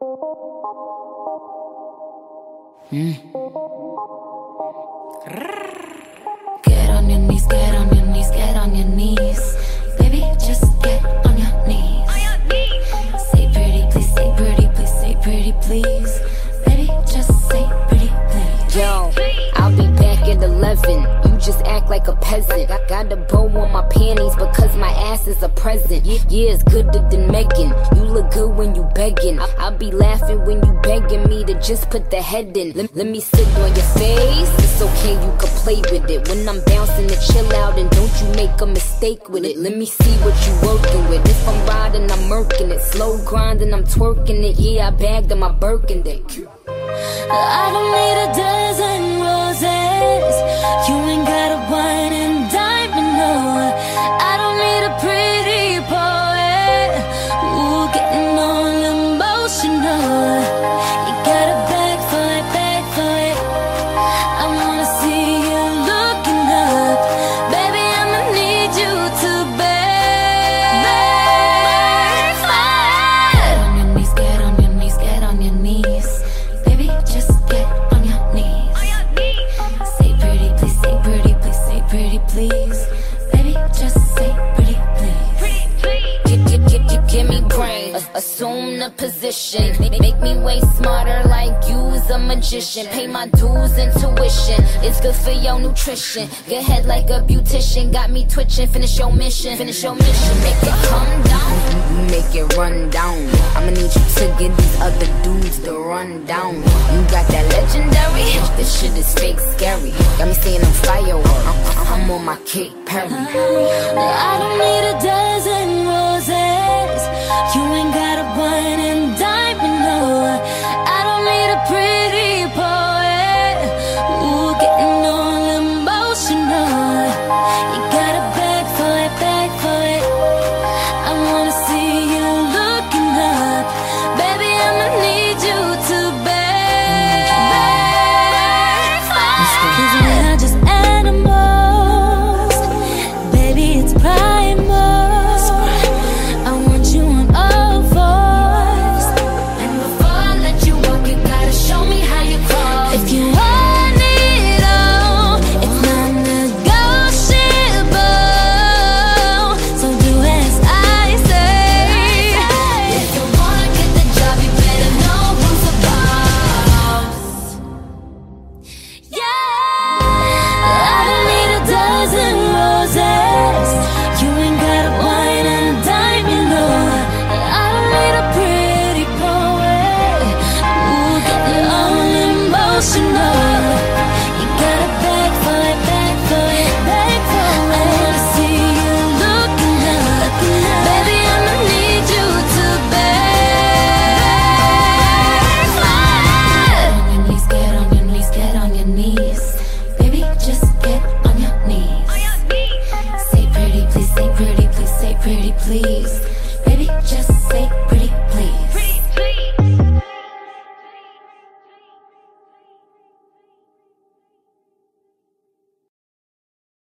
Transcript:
Hmm. Get on your knees, get on your knees, get on your knees. Baby, just get on your knees. Say pretty, please, say pretty, please, say pretty, please. Peasant. I got a bow on my panties because my ass is a present. Yeah, it's gooder than Megan. You look good when you begging. I- I'll be laughing when you begging me to just put the head in. Let, let me sit on your face. It's okay, you can play with it. When I'm bouncing to chill out and don't you make a mistake with it. Let me see what you working with. If I'm riding, I'm murking it. Slow grinding, I'm twerking it. Yeah, I bagged on my Birkin dick. I don't please. Baby, just say pretty, please. Give, give, give, give, me brain, assume the position. Make, me way smarter like you's a magician. Pay my dues and tuition. It's good for your nutrition. Get head like a beautician. Got me twitching. Finish your mission. Finish your mission. Make it come down. Make it run down. I'ma need you to get these other dudes to run down. You got that legendary. This shit is fake scary. Got me saying I'm firework. Uh, uh, I'm, on my Katy Perry. I don't need a dozen pretty please. Baby, just say pretty.